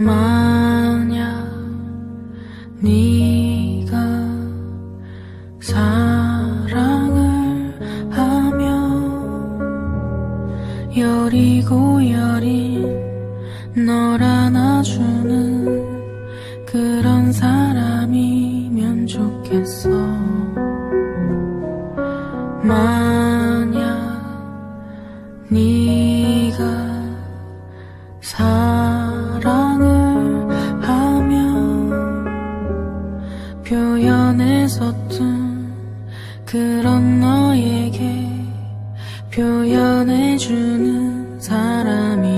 만약 네가 사랑을 하면 여리고 여린 널 안아주는 그런 사람이면 좋겠어. 만약 네 그런 너에게 표현해주는 사람이